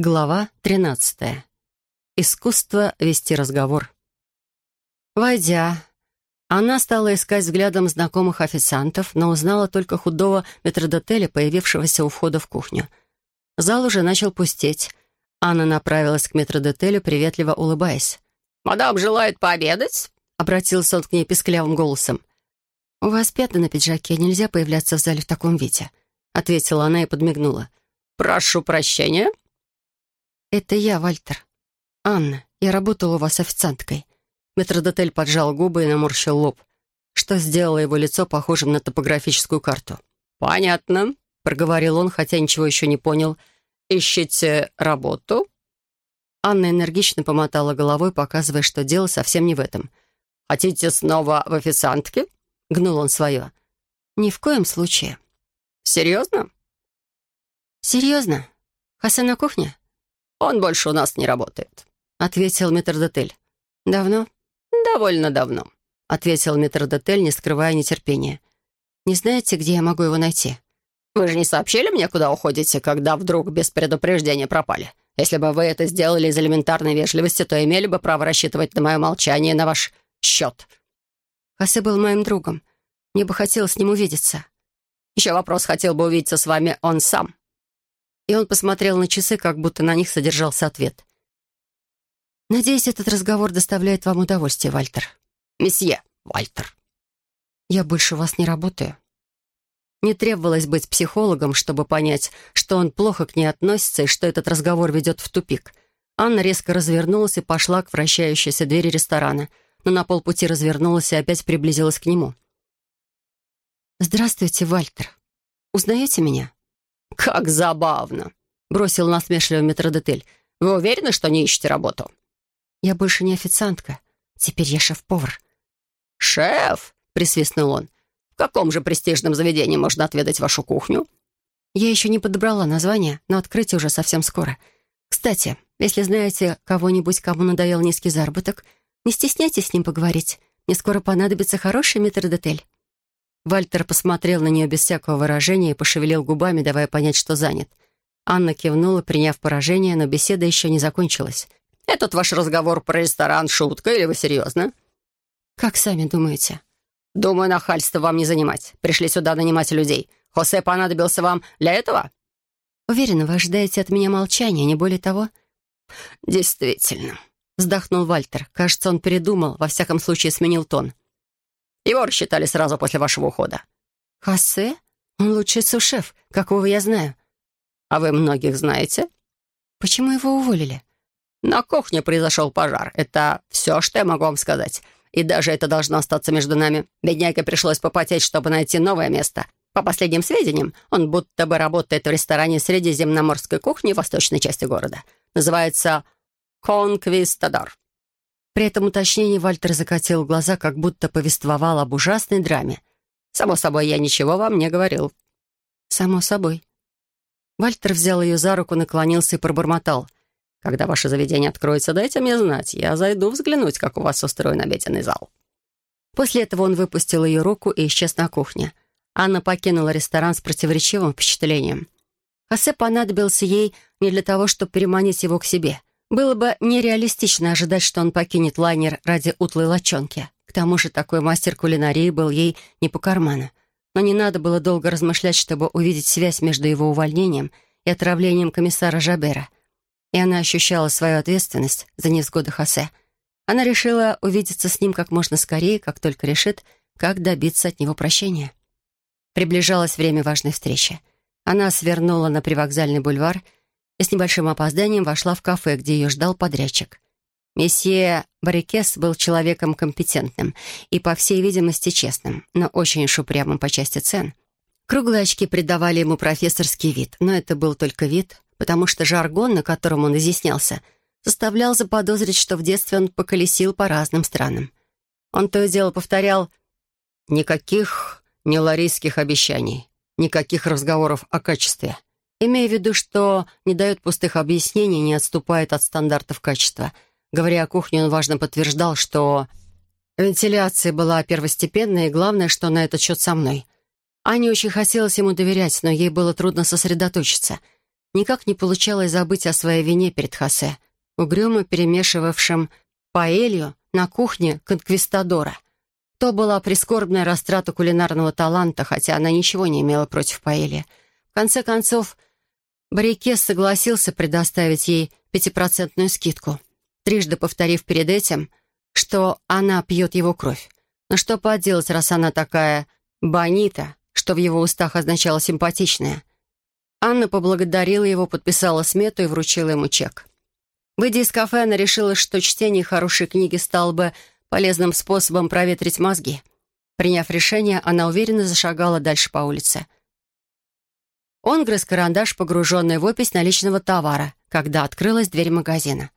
Глава 13. Искусство вести разговор. Войдя, она стала искать взглядом знакомых официантов, но узнала только худого метродотеля, появившегося у входа в кухню. Зал уже начал пустеть. Анна направилась к метродотелю, приветливо улыбаясь. «Мадам желает пообедать?» — обратился он к ней писклявым голосом. «У вас пятна на пиджаке, нельзя появляться в зале в таком виде», — ответила она и подмигнула. «Прошу прощения», «Это я, Вальтер. Анна, я работала у вас официанткой». Метродотель поджал губы и наморщил лоб, что сделало его лицо похожим на топографическую карту. «Понятно», — проговорил он, хотя ничего еще не понял. «Ищете работу?» Анна энергично помотала головой, показывая, что дело совсем не в этом. «Хотите снова в официантке?» — гнул он свое. «Ни в коем случае». «Серьезно?» «Серьезно? Хасан на кухне?» «Он больше у нас не работает», — ответил метрдотель. «Давно?» «Довольно давно», — ответил метрдотель, не скрывая нетерпения. «Не знаете, где я могу его найти?» «Вы же не сообщили мне, куда уходите, когда вдруг без предупреждения пропали? Если бы вы это сделали из элементарной вежливости, то имели бы право рассчитывать на мое молчание на ваш счет». Хосе был моим другом. Мне бы хотелось с ним увидеться. Еще вопрос, хотел бы увидеться с вами он сам и он посмотрел на часы, как будто на них содержался ответ. «Надеюсь, этот разговор доставляет вам удовольствие, Вальтер». «Месье Вальтер». «Я больше у вас не работаю». Не требовалось быть психологом, чтобы понять, что он плохо к ней относится и что этот разговор ведет в тупик. Анна резко развернулась и пошла к вращающейся двери ресторана, но на полпути развернулась и опять приблизилась к нему. «Здравствуйте, Вальтер. Узнаете меня?» «Как забавно!» — бросил насмешливый метродетель. «Вы уверены, что не ищете работу?» «Я больше не официантка. Теперь я шеф-повар». «Шеф!» — присвистнул он. «В каком же престижном заведении можно отведать вашу кухню?» «Я еще не подобрала название, но открытие уже совсем скоро. Кстати, если знаете кого-нибудь, кому надоел низкий заработок, не стесняйтесь с ним поговорить. Мне скоро понадобится хороший метродетель». Вальтер посмотрел на нее без всякого выражения и пошевелил губами, давая понять, что занят. Анна кивнула, приняв поражение, но беседа еще не закончилась. «Этот ваш разговор про ресторан — шутка или вы серьезно?» «Как сами думаете?» «Думаю, нахальство вам не занимать. Пришли сюда нанимать людей. Хосе понадобился вам для этого?» «Уверена, вы ожидаете от меня молчания, не более того?» «Действительно», — вздохнул Вальтер. Кажется, он передумал, во всяком случае сменил тон. Его рассчитали сразу после вашего ухода». «Хосе? Он лучший сушеф, какого я знаю». «А вы многих знаете?» «Почему его уволили?» «На кухне произошел пожар. Это все, что я могу вам сказать. И даже это должно остаться между нами. Бедняге пришлось попотеть, чтобы найти новое место. По последним сведениям, он будто бы работает в ресторане средиземноморской кухни в восточной части города. Называется «Конквистадор». При этом уточнении Вальтер закатил глаза, как будто повествовал об ужасной драме. «Само собой, я ничего вам не говорил». «Само собой». Вальтер взял ее за руку, наклонился и пробормотал. «Когда ваше заведение откроется, дайте мне знать. Я зайду взглянуть, как у вас устроен обеденный зал». После этого он выпустил ее руку и исчез на кухне. Анна покинула ресторан с противоречивым впечатлением. Хосе понадобился ей не для того, чтобы переманить его к себе — было бы нереалистично ожидать, что он покинет лайнер ради утлой лочонки. К тому же такой мастер кулинарии был ей не по карману. Но не надо было долго размышлять, чтобы увидеть связь между его увольнением и отравлением комиссара Жабера. И она ощущала свою ответственность за невзгоды Хосе. Она решила увидеться с ним как можно скорее, как только решит, как добиться от него прощения. Приближалось время важной встречи. Она свернула на привокзальный бульвар — и с небольшим опозданием вошла в кафе, где ее ждал подрядчик. Месье Барикес был человеком компетентным и, по всей видимости, честным, но очень уж упрямым по части цен. Круглые очки придавали ему профессорский вид, но это был только вид, потому что жаргон, на котором он изъяснялся, заставлял заподозрить, что в детстве он поколесил по разным странам. Он то и дело повторял «никаких неларийских обещаний, никаких разговоров о качестве» имея в виду, что не дает пустых объяснений, не отступает от стандартов качества. Говоря о кухне, он важно подтверждал, что вентиляция была первостепенной, и главное, что на этот счет со мной. Ане очень хотелось ему доверять, но ей было трудно сосредоточиться. никак не получалось забыть о своей вине перед Хосе, угрюмо перемешивавшим паэлью на кухне конквистадора. То была прискорбная растрата кулинарного таланта, хотя она ничего не имела против паэльи. В конце концов, Барикес согласился предоставить ей пятипроцентную скидку, трижды повторив перед этим, что она пьет его кровь. Но что поделать, раз она такая «бонита», что в его устах означало «симпатичная». Анна поблагодарила его, подписала смету и вручила ему чек. Выйдя из кафе, она решила, что чтение хорошей книги стало бы полезным способом проветрить мозги. Приняв решение, она уверенно зашагала дальше по улице. Он грыз карандаш, погруженный в опись наличного товара, когда открылась дверь магазина.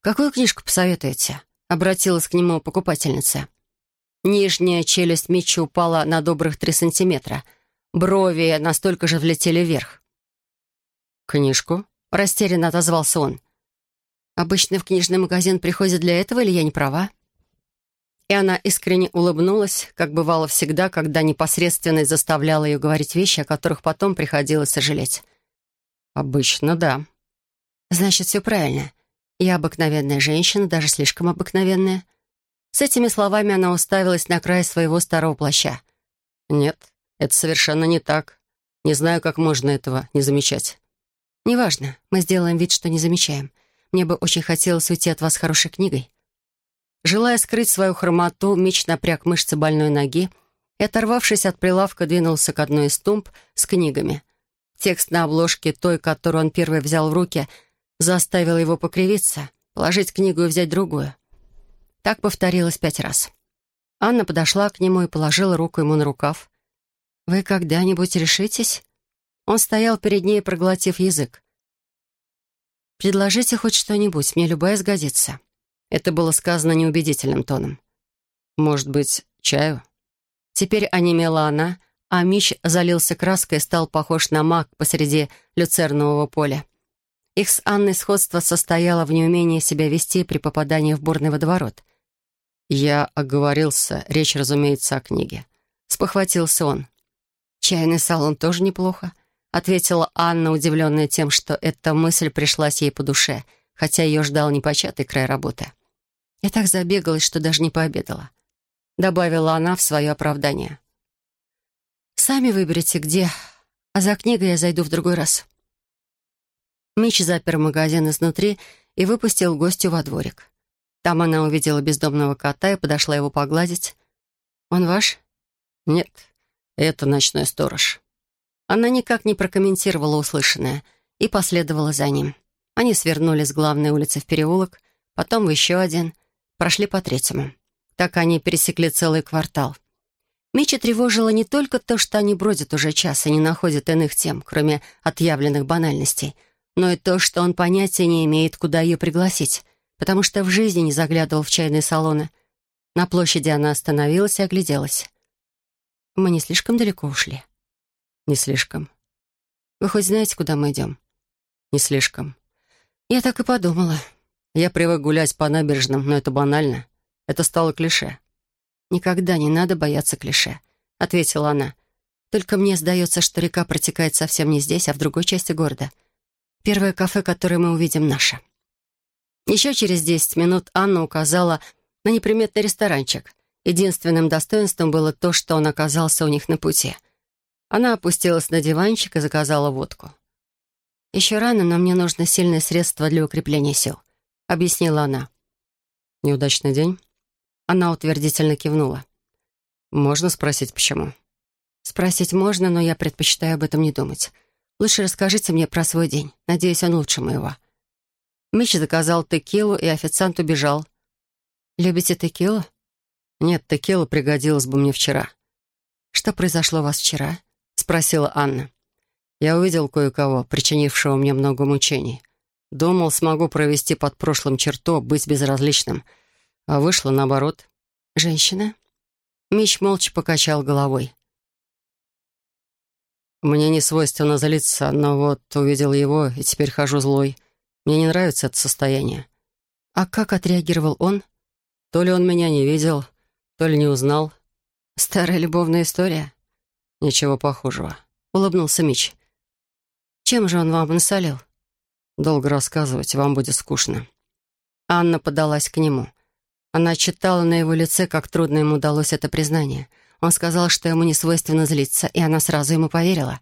«Какую книжку посоветуете?» — обратилась к нему покупательница. Нижняя челюсть Митча упала на добрых три сантиметра. Брови настолько же влетели вверх. «Книжку?» Растерянно отозвался он. «Обычно в книжный магазин приходят для этого, или я не права?» И она искренне улыбнулась, как бывало всегда, когда непосредственность заставляла ее говорить вещи, о которых потом приходилось сожалеть. «Обычно, да». «Значит, все правильно. Я обыкновенная женщина, даже слишком обыкновенная». С этими словами она уставилась на край своего старого плаща. «Нет, это совершенно не так. Не знаю, как можно этого не замечать. «Неважно, мы сделаем вид, что не замечаем. Мне бы очень хотелось уйти от вас хорошей книгой». Желая скрыть свою хромоту, Мич напряг мышцы больной ноги и, оторвавшись от прилавка, двинулся к одной из тумб с книгами. Текст на обложке той, которую он первый взял в руки, заставил его покривиться, положить книгу и взять другую. Так повторилось пять раз. Анна подошла к нему и положила руку ему на рукав. «Вы когда-нибудь решитесь?» Он стоял перед ней, проглотив язык. «Предложите хоть что-нибудь, мне любая сгодится». Это было сказано неубедительным тоном. «Может быть, чаю?» Теперь онемела она, а Мич залился краской и стал похож на маг посреди люцернового поля. Их с Анной сходство состояло в неумении себя вести при попадании в бурный водоворот. «Я оговорился, речь, разумеется, о книге». Спохватился он. «Чайный салон тоже неплохо ответила Анна, удивленная тем, что эта мысль пришлась ей по душе, хотя ее ждал непочатый край работы. «Я так забегалась, что даже не пообедала», — добавила она в свое оправдание. «Сами выберите, где, а за книгой я зайду в другой раз». Мич запер магазин изнутри и выпустил гостю во дворик. Там она увидела бездомного кота и подошла его погладить. «Он ваш?» «Нет, это ночной сторож». Она никак не прокомментировала услышанное и последовала за ним. Они свернули с главной улицы в переулок, потом в еще один, прошли по третьему. Так они пересекли целый квартал. Мичи тревожило не только то, что они бродят уже час и не находят иных тем, кроме отъявленных банальностей, но и то, что он понятия не имеет, куда ее пригласить, потому что в жизни не заглядывал в чайные салоны. На площади она остановилась и огляделась. «Мы не слишком далеко ушли?» «Не слишком». «Вы хоть знаете, куда мы идем?» «Не слишком». «Я так и подумала». «Я привык гулять по набережным, но это банально. Это стало клише». «Никогда не надо бояться клише», — ответила она. «Только мне сдается, что река протекает совсем не здесь, а в другой части города. Первое кафе, которое мы увидим, наше». Еще через десять минут Анна указала на неприметный ресторанчик. Единственным достоинством было то, что он оказался у них на пути — она опустилась на диванчик и заказала водку. «Еще рано, но мне нужно сильное средство для укрепления сил», — объяснила она. «Неудачный день?» Она утвердительно кивнула. «Можно спросить, почему?» «Спросить можно, но я предпочитаю об этом не думать. Лучше расскажите мне про свой день. Надеюсь, он лучше моего». Мич заказал текилу, и официант убежал. «Любите текилу?» «Нет, текила пригодилась бы мне вчера». «Что произошло у вас вчера?» — спросила Анна. «Я увидел кое-кого, причинившего мне много мучений. Думал, смогу провести под прошлым черту, быть безразличным. А вышло наоборот. Женщина?» Мич молча покачал головой. «Мне не свойственно злиться, но вот увидел его, и теперь хожу злой. Мне не нравится это состояние». «А как отреагировал он?» «То ли он меня не видел, то ли не узнал». «Старая любовная история?» «Ничего похожего», — улыбнулся Мич. Чем же он вам насолил?» «Долго рассказывать, вам будет скучно». Анна подалась к нему. Она читала на его лице, как трудно ему удалось это признание. Он сказал, что ему не свойственно злиться, и она сразу ему поверила.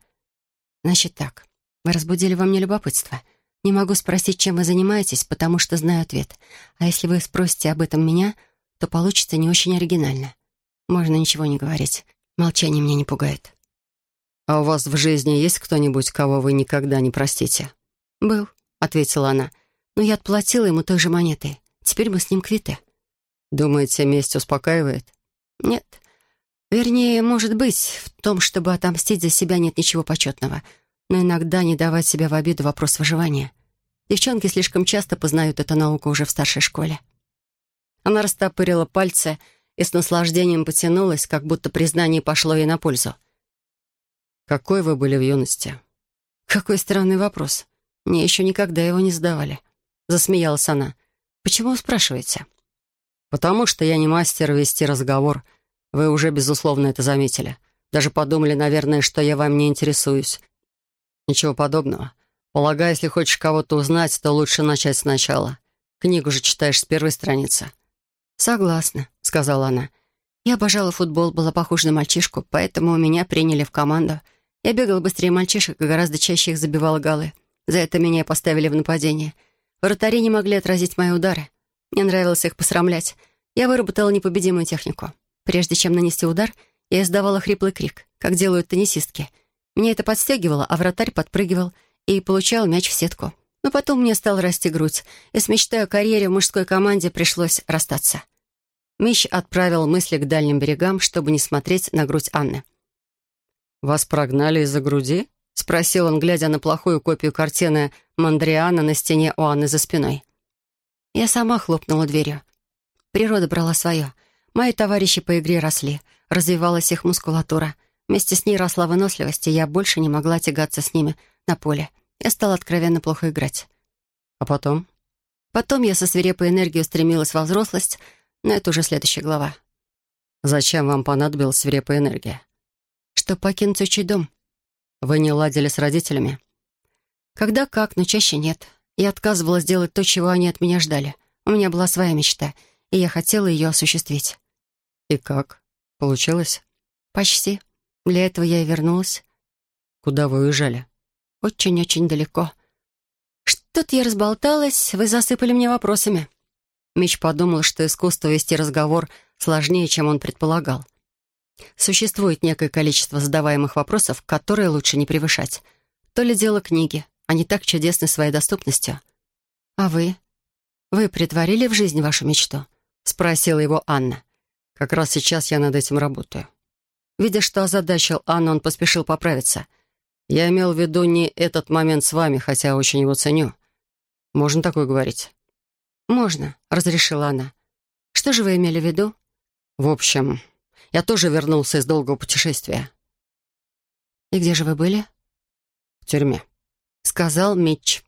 «Значит так, вы разбудили во мне любопытство. Не могу спросить, чем вы занимаетесь, потому что знаю ответ. А если вы спросите об этом меня, то получится не очень оригинально. Можно ничего не говорить. Молчание меня не пугает». «А у вас в жизни есть кто-нибудь, кого вы никогда не простите?» «Был», — ответила она. «Но я отплатила ему той же монетой. Теперь мы с ним квиты». «Думаете, месть успокаивает?» «Нет. Вернее, может быть, в том, чтобы отомстить за себя нет ничего почетного. Но иногда не давать себя в обиду — вопрос выживания. Девчонки слишком часто познают эту науку уже в старшей школе». Она растопырила пальцы и с наслаждением потянулась, как будто признание пошло ей на пользу. «Какой вы были в юности?» «Какой странный вопрос. Мне еще никогда его не задавали». Засмеялась она. «Почему вы спрашиваете?» «Потому что я не мастер вести разговор. Вы уже, безусловно, это заметили. Даже подумали, наверное, что я вам не интересуюсь. Ничего подобного. Полагаю, если хочешь кого-то узнать, то лучше начать сначала. Книгу же читаешь с первой страницы». «Согласна», — сказала она. «Я обожала футбол, была похожа на мальчишку, поэтому меня приняли в команду. Я бегала быстрее мальчишек и гораздо чаще их забивала голы. За это меня поставили в нападение. Вратари не могли отразить мои удары. Мне нравилось их посрамлять. Я выработала непобедимую технику. Прежде чем нанести удар, я издавала хриплый крик, как делают теннисистки. Меня это подстегивало, а вратарь подпрыгивал и получал мяч в сетку. Но потом мне стала расти грудь, и с мечтой о карьере в мужской команде пришлось расстаться. Мищ отправил мысли к дальним берегам, чтобы не смотреть на грудь Анны. «Вас прогнали из-за груди?» — спросил он, глядя на плохую копию картины Мандриана на стене у Анны за спиной. Я сама хлопнула дверью. Природа брала свое. Мои товарищи по игре росли, развивалась их мускулатура. Вместе с ней росла выносливость, и я больше не могла тягаться с ними на поле. Я стала откровенно плохо играть. А потом? Потом я со свирепой энергией стремилась во взрослость, но это уже следующая глава. Зачем вам понадобилась свирепая энергия? Чтобы покинуть отчий дом. Вы не ладили с родителями? Когда как, но чаще нет. Я отказывалась делать то, чего они от меня ждали. У меня была своя мечта, и я хотела ее осуществить. И как? Получилось? Почти. Для этого я и вернулась. Куда вы уезжали? Очень-очень далеко. Что-то я разболталась, вы засыпали мне вопросами. Мич подумал, что искусство вести разговор сложнее, чем он предполагал. Существует некое количество задаваемых вопросов, которые лучше не превышать. То ли дело книги, они так чудесны своей доступностью. «А вы? Вы притворили в жизнь вашу мечту?» — спросила его Анна. «Как раз сейчас я над этим работаю». Видя, что озадачил Анну, он поспешил поправиться. «Я имел в виду не этот момент с вами, хотя очень его ценю. Можно такое говорить?» «Можно», — разрешила она. «Что же вы имели в виду?» «В общем, я тоже вернулся из долгого путешествия». «И где же вы были?» «В тюрьме», — сказал Митч.